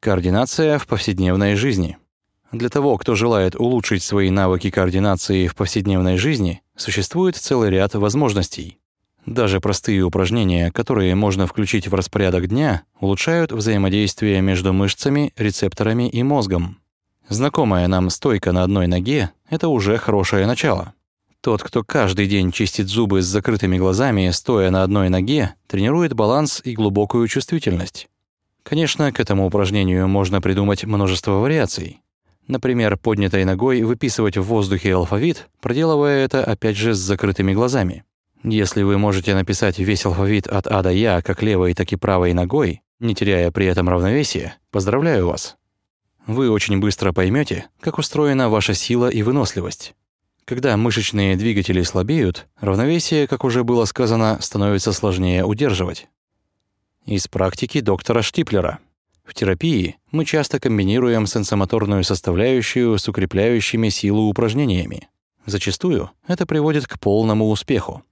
Координация в повседневной жизни. Для того, кто желает улучшить свои навыки координации в повседневной жизни, существует целый ряд возможностей. Даже простые упражнения, которые можно включить в распорядок дня, улучшают взаимодействие между мышцами, рецепторами и мозгом. Знакомая нам стойка на одной ноге – это уже хорошее начало. Тот, кто каждый день чистит зубы с закрытыми глазами, стоя на одной ноге, тренирует баланс и глубокую чувствительность. Конечно, к этому упражнению можно придумать множество вариаций. Например, поднятой ногой выписывать в воздухе алфавит, проделывая это опять же с закрытыми глазами. Если вы можете написать весь алфавит от А до Я как левой, так и правой ногой, не теряя при этом равновесия, поздравляю вас. Вы очень быстро поймете, как устроена ваша сила и выносливость. Когда мышечные двигатели слабеют, равновесие, как уже было сказано, становится сложнее удерживать. Из практики доктора Штиплера – в терапии мы часто комбинируем сенсомоторную составляющую с укрепляющими силу упражнениями. Зачастую это приводит к полному успеху.